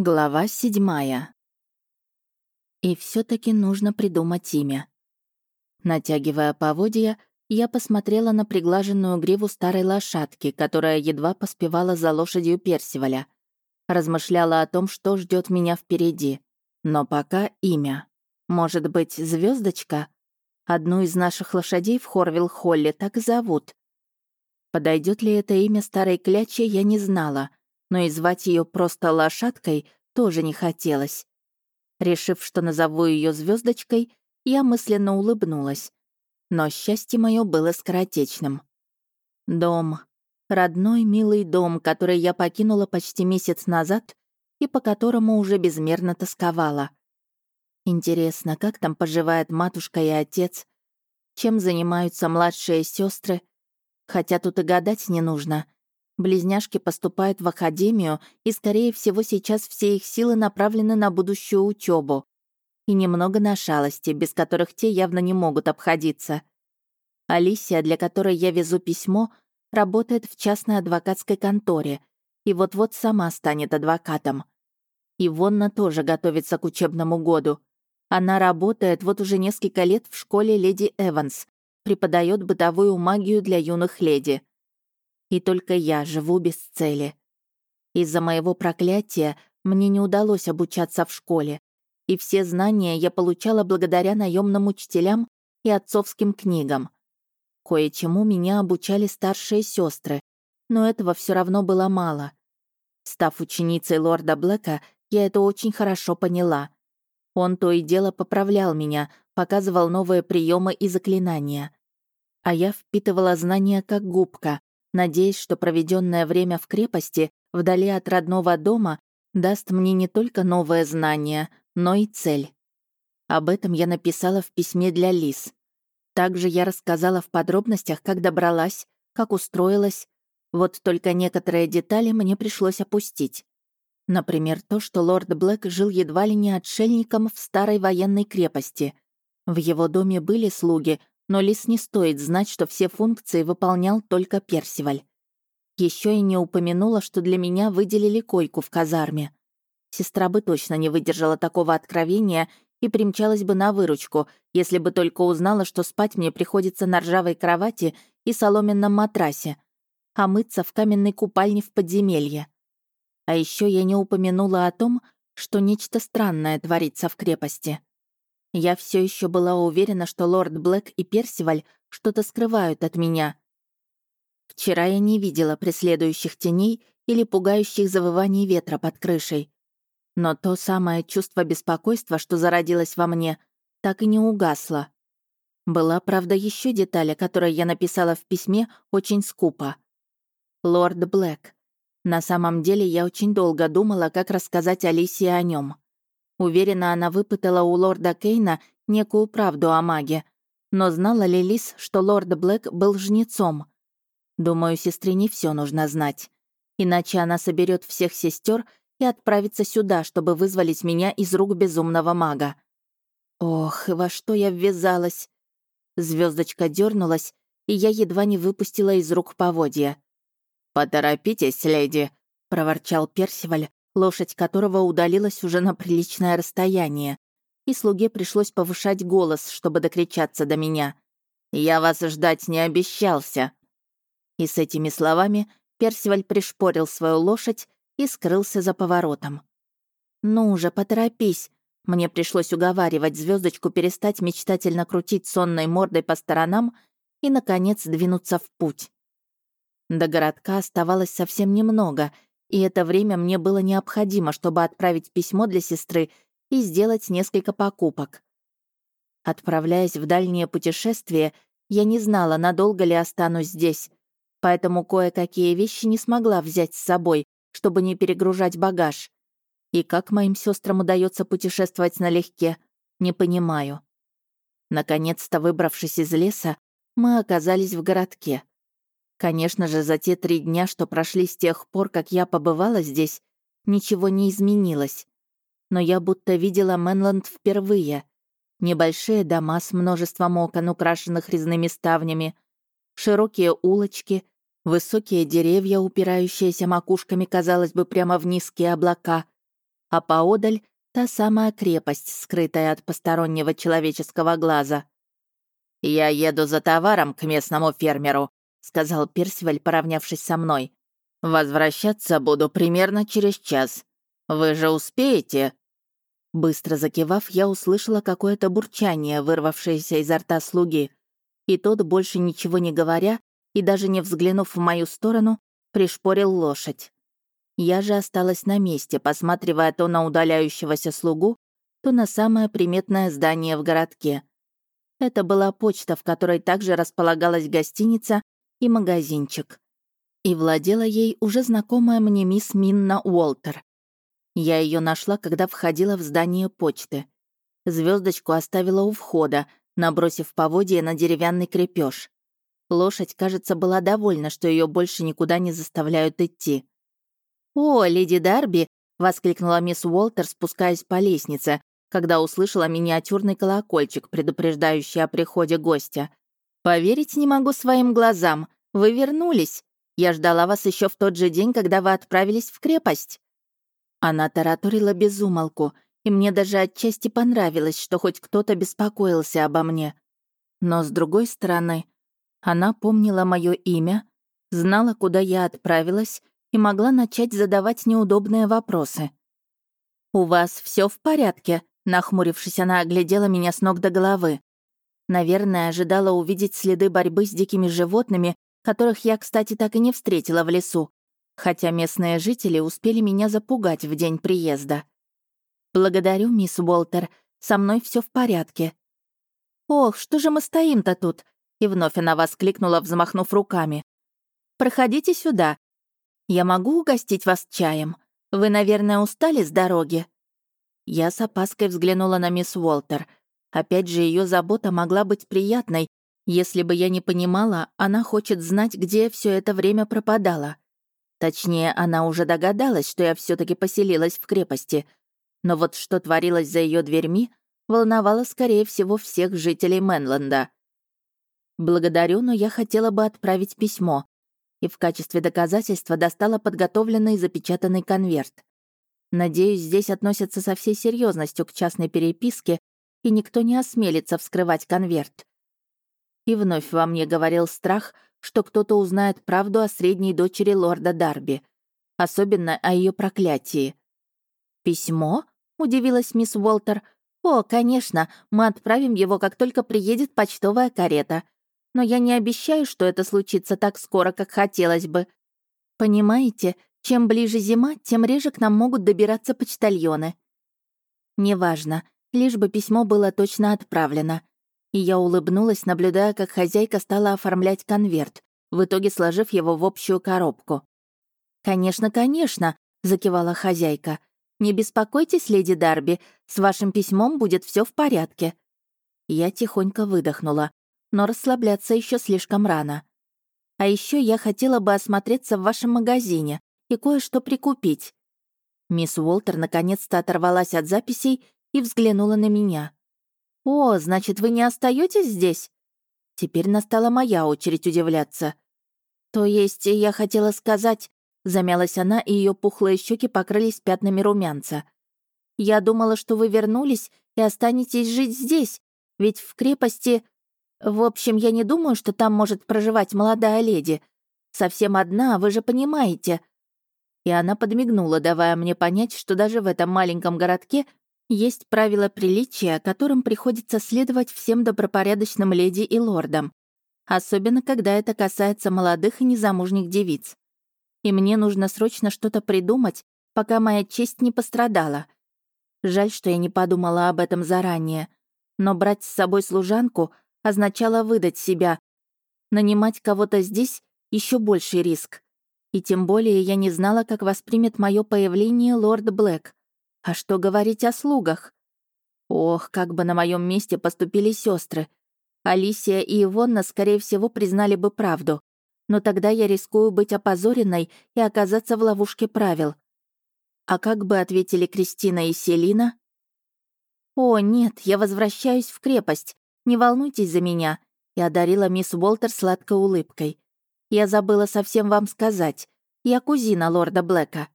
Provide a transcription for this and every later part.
Глава седьмая. И все таки нужно придумать имя. Натягивая поводья, я посмотрела на приглаженную гриву старой лошадки, которая едва поспевала за лошадью Персиваля. Размышляла о том, что ждет меня впереди. Но пока имя. Может быть, звездочка? Одну из наших лошадей в Хорвилл-Холле так зовут. Подойдет ли это имя старой клячи, я не знала — но и звать ее просто лошадкой тоже не хотелось. Решив, что назову ее звездочкой, я мысленно улыбнулась. Но счастье мое было скоротечным. Дом. Родной, милый дом, который я покинула почти месяц назад и по которому уже безмерно тосковала. Интересно, как там поживает матушка и отец? Чем занимаются младшие сестры? Хотя тут и гадать не нужно — Близняшки поступают в академию, и, скорее всего, сейчас все их силы направлены на будущую учебу. И немного на шалости, без которых те явно не могут обходиться. Алисия, для которой я везу письмо, работает в частной адвокатской конторе и вот-вот сама станет адвокатом. И Вонна тоже готовится к учебному году. Она работает вот уже несколько лет в школе леди Эванс, преподает бытовую магию для юных леди. И только я живу без цели. Из-за моего проклятия мне не удалось обучаться в школе, и все знания я получала благодаря наемным учителям и отцовским книгам. Кое-чему меня обучали старшие сестры, но этого все равно было мало. Став ученицей лорда Блэка, я это очень хорошо поняла. Он то и дело поправлял меня, показывал новые приемы и заклинания. А я впитывала знания как губка, надеясь, что проведенное время в крепости, вдали от родного дома, даст мне не только новое знание, но и цель. Об этом я написала в письме для Лис. Также я рассказала в подробностях, как добралась, как устроилась. Вот только некоторые детали мне пришлось опустить. Например, то, что лорд Блэк жил едва ли не отшельником в старой военной крепости. В его доме были слуги, но Лис не стоит знать, что все функции выполнял только Персиваль. Еще и не упомянула, что для меня выделили койку в казарме. Сестра бы точно не выдержала такого откровения и примчалась бы на выручку, если бы только узнала, что спать мне приходится на ржавой кровати и соломенном матрасе, а мыться в каменной купальне в подземелье. А еще я не упомянула о том, что нечто странное творится в крепости. Я все еще была уверена, что лорд Блэк и Персиваль что-то скрывают от меня. Вчера я не видела преследующих теней или пугающих завываний ветра под крышей. Но то самое чувство беспокойства, что зародилось во мне, так и не угасло. Была, правда, еще деталь, о которой я написала в письме очень скупо. Лорд Блэк. На самом деле я очень долго думала, как рассказать Алисии о нем. Уверена, она выпытала у лорда Кейна некую правду о маге. Но знала ли Лис, что лорд Блэк был жнецом? Думаю, сестре не все нужно знать. Иначе она соберет всех сестер и отправится сюда, чтобы вызволить меня из рук безумного мага. Ох, во что я ввязалась. Звездочка дернулась, и я едва не выпустила из рук поводья. «Поторопитесь, леди», — проворчал Персиваль, лошадь которого удалилась уже на приличное расстояние, и слуге пришлось повышать голос, чтобы докричаться до меня. «Я вас ждать не обещался!» И с этими словами Персиваль пришпорил свою лошадь и скрылся за поворотом. «Ну уже поторопись!» Мне пришлось уговаривать звездочку перестать мечтательно крутить сонной мордой по сторонам и, наконец, двинуться в путь. До городка оставалось совсем немного — и это время мне было необходимо, чтобы отправить письмо для сестры и сделать несколько покупок. Отправляясь в дальнее путешествие, я не знала, надолго ли останусь здесь, поэтому кое-какие вещи не смогла взять с собой, чтобы не перегружать багаж. И как моим сестрам удается путешествовать налегке, не понимаю. Наконец-то, выбравшись из леса, мы оказались в городке. Конечно же, за те три дня, что прошли с тех пор, как я побывала здесь, ничего не изменилось. Но я будто видела Мэнланд впервые. Небольшие дома с множеством окон, украшенных резными ставнями, широкие улочки, высокие деревья, упирающиеся макушками, казалось бы, прямо в низкие облака, а поодаль — та самая крепость, скрытая от постороннего человеческого глаза. «Я еду за товаром к местному фермеру», — сказал Персиваль, поравнявшись со мной. «Возвращаться буду примерно через час. Вы же успеете?» Быстро закивав, я услышала какое-то бурчание, вырвавшееся изо рта слуги. И тот, больше ничего не говоря и даже не взглянув в мою сторону, пришпорил лошадь. Я же осталась на месте, посматривая то на удаляющегося слугу, то на самое приметное здание в городке. Это была почта, в которой также располагалась гостиница и магазинчик. И владела ей уже знакомая мне мисс Минна Уолтер. Я ее нашла, когда входила в здание почты. Звездочку оставила у входа, набросив поводья на деревянный крепеж. Лошадь, кажется, была довольна, что ее больше никуда не заставляют идти. «О, леди Дарби!» — воскликнула мисс Уолтер, спускаясь по лестнице, когда услышала миниатюрный колокольчик, предупреждающий о приходе гостя. «Поверить не могу своим глазам. Вы вернулись. Я ждала вас еще в тот же день, когда вы отправились в крепость». Она тараторила без умолку, и мне даже отчасти понравилось, что хоть кто-то беспокоился обо мне. Но, с другой стороны, она помнила мое имя, знала, куда я отправилась, и могла начать задавать неудобные вопросы. «У вас все в порядке?» Нахмурившись, она оглядела меня с ног до головы. Наверное, ожидала увидеть следы борьбы с дикими животными, которых я, кстати, так и не встретила в лесу, хотя местные жители успели меня запугать в день приезда. «Благодарю, мисс Уолтер, со мной все в порядке». «Ох, что же мы стоим-то тут?» И вновь она воскликнула, взмахнув руками. «Проходите сюда. Я могу угостить вас чаем? Вы, наверное, устали с дороги?» Я с опаской взглянула на мисс Уолтер. Опять же, ее забота могла быть приятной, если бы я не понимала, она хочет знать, где все это время пропадала. Точнее, она уже догадалась, что я все таки поселилась в крепости. Но вот что творилось за ее дверьми, волновало, скорее всего, всех жителей Мэнленда. Благодарю, но я хотела бы отправить письмо. И в качестве доказательства достала подготовленный запечатанный конверт. Надеюсь, здесь относятся со всей серьезностью к частной переписке, и никто не осмелится вскрывать конверт. И вновь во мне говорил страх, что кто-то узнает правду о средней дочери лорда Дарби, особенно о ее проклятии. «Письмо?» — удивилась мисс Уолтер. «О, конечно, мы отправим его, как только приедет почтовая карета. Но я не обещаю, что это случится так скоро, как хотелось бы. Понимаете, чем ближе зима, тем реже к нам могут добираться почтальоны. Неважно, лишь бы письмо было точно отправлено. И я улыбнулась, наблюдая, как хозяйка стала оформлять конверт, в итоге сложив его в общую коробку. «Конечно, конечно», — закивала хозяйка. «Не беспокойтесь, леди Дарби, с вашим письмом будет все в порядке». Я тихонько выдохнула, но расслабляться еще слишком рано. А еще я хотела бы осмотреться в вашем магазине и кое-что прикупить». Мисс Уолтер наконец-то оторвалась от записей и взглянула на меня. «О, значит, вы не остаетесь здесь?» Теперь настала моя очередь удивляться. «То есть, я хотела сказать...» Замялась она, и ее пухлые щеки покрылись пятнами румянца. «Я думала, что вы вернулись и останетесь жить здесь, ведь в крепости... В общем, я не думаю, что там может проживать молодая леди. Совсем одна, вы же понимаете и она подмигнула, давая мне понять, что даже в этом маленьком городке есть правила приличия, которым приходится следовать всем добропорядочным леди и лордам, особенно когда это касается молодых и незамужних девиц. И мне нужно срочно что-то придумать, пока моя честь не пострадала. Жаль, что я не подумала об этом заранее, но брать с собой служанку означало выдать себя. Нанимать кого-то здесь — еще больший риск. И тем более я не знала, как воспримет мое появление лорд Блэк. А что говорить о слугах? Ох, как бы на моем месте поступили сестры. Алисия и Ивонна, скорее всего, признали бы правду. Но тогда я рискую быть опозоренной и оказаться в ловушке правил. А как бы ответили Кристина и Селина? «О, нет, я возвращаюсь в крепость. Не волнуйтесь за меня», и одарила мисс Уолтер сладкой улыбкой. Я забыла совсем вам сказать. Я кузина лорда Блэка».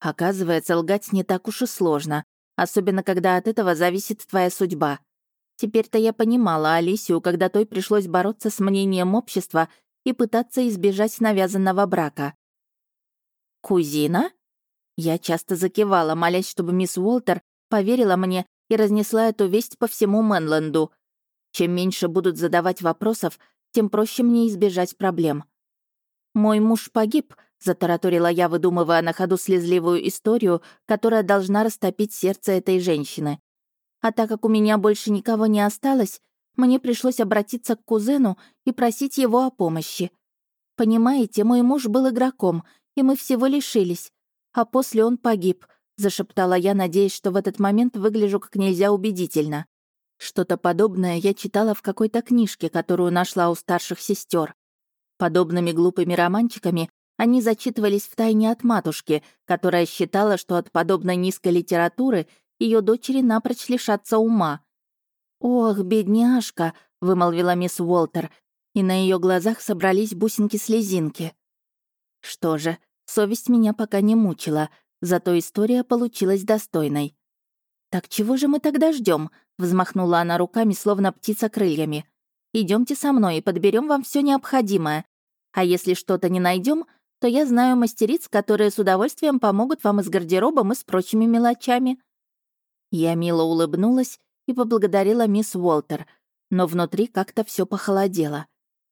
Оказывается, лгать не так уж и сложно, особенно когда от этого зависит твоя судьба. Теперь-то я понимала Алисию, когда той пришлось бороться с мнением общества и пытаться избежать навязанного брака. «Кузина?» Я часто закивала, молясь, чтобы мисс Уолтер поверила мне и разнесла эту весть по всему Мэнленду. Чем меньше будут задавать вопросов, тем проще мне избежать проблем. «Мой муж погиб», — затараторила я, выдумывая на ходу слезливую историю, которая должна растопить сердце этой женщины. А так как у меня больше никого не осталось, мне пришлось обратиться к кузену и просить его о помощи. Понимаете, мой муж был игроком, и мы всего лишились. А после он погиб, зашептала я, надеясь, что в этот момент выгляжу как нельзя убедительно. Что-то подобное я читала в какой-то книжке, которую нашла у старших сестер. Подобными глупыми романчиками они зачитывались в тайне от матушки, которая считала, что от подобной низкой литературы ее дочери напрочь лишатся ума. «Ох, бедняжка!» — вымолвила мисс Уолтер, и на ее глазах собрались бусинки-слезинки. Что же, совесть меня пока не мучила, зато история получилась достойной. «Так чего же мы тогда ждем? взмахнула она руками, словно птица крыльями. Идемте со мной и подберем вам все необходимое. А если что-то не найдем, то я знаю мастериц, которые с удовольствием помогут вам и с гардеробом, и с прочими мелочами». Я мило улыбнулась и поблагодарила мисс Уолтер, но внутри как-то все похолодело.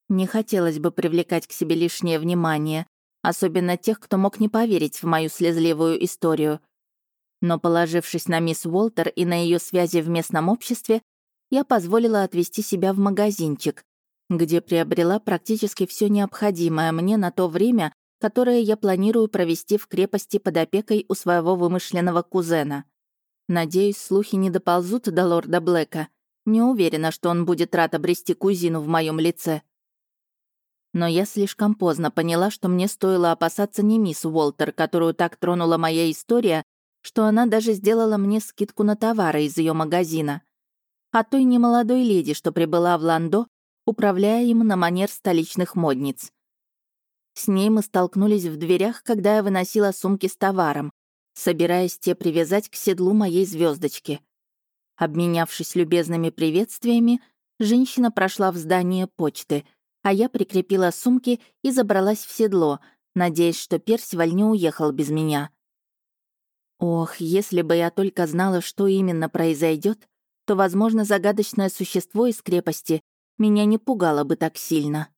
Не хотелось бы привлекать к себе лишнее внимание, особенно тех, кто мог не поверить в мою слезливую историю. Но, положившись на мисс Уолтер и на ее связи в местном обществе, я позволила отвезти себя в магазинчик, где приобрела практически все необходимое мне на то время, которое я планирую провести в крепости под опекой у своего вымышленного кузена. Надеюсь, слухи не доползут до лорда Блэка. Не уверена, что он будет рад обрести кузину в моем лице. Но я слишком поздно поняла, что мне стоило опасаться не мисс Уолтер, которую так тронула моя история, что она даже сделала мне скидку на товары из ее магазина, а той немолодой леди, что прибыла в Ландо, управляя им на манер столичных модниц. С ней мы столкнулись в дверях, когда я выносила сумки с товаром, собираясь те привязать к седлу моей звездочки. Обменявшись любезными приветствиями, женщина прошла в здание почты — а я прикрепила сумки и забралась в седло, надеясь, что Персиваль не уехал без меня. Ох, если бы я только знала, что именно произойдет, то, возможно, загадочное существо из крепости меня не пугало бы так сильно.